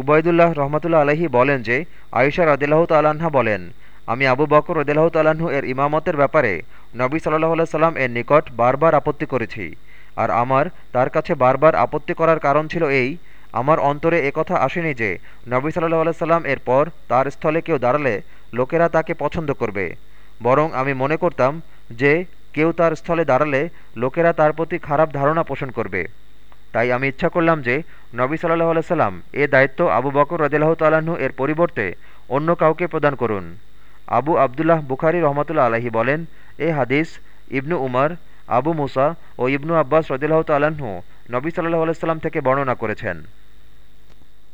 উবায়দুল্লাহ রহমতুল্লা আলহী বলেন যে আয়সা রদিল্লাহ তাল্লাহা বলেন, আমি আবু বকর রদিল্লাহ তাল্লাহ্ন এর ইমামতের ব্যাপারে নবী সাল্লাহ সাল্লাম এর নিকট বারবার আপত্তি করেছি। আর আমার, তার কাছে বারবার আপত্তি করার কারণ ছিল এই, আমার অন্তরে একথা আসেনি যে, নবী সাল্লাহ সাল্লাম এর পর তার স্থলে কেউ দাঁড়ালে লোকেরা তাকে পছন্দ করবে। বরং আমি মনে করতাম যে, কেউ তার স্থলে দাঁড়ালে লোকেরা তার প্রতি খারাপ ধারণা পোষণ করবে। তাই আমি ইচ্ছা করলাম যে নবী সাল্লাহ সাল্লাম এ দায়িত্ব আবু বকর রদিল্লাহ তাল্লাহ্ন এর পরিবর্তে অন্য কাউকে প্রদান করুন। আবু আবদুল্লাহ বুখারি রহমতুল্লা আলাহি বলেন, এ হাদিস ইবনু উমর, আবু মুসা ও ইবনু আব্বাস রদিল্লাহ তাল্লাহ্ন নবী সাল্লাহ আলাইসাল্লাম থেকে বর্ণনা করেছেন।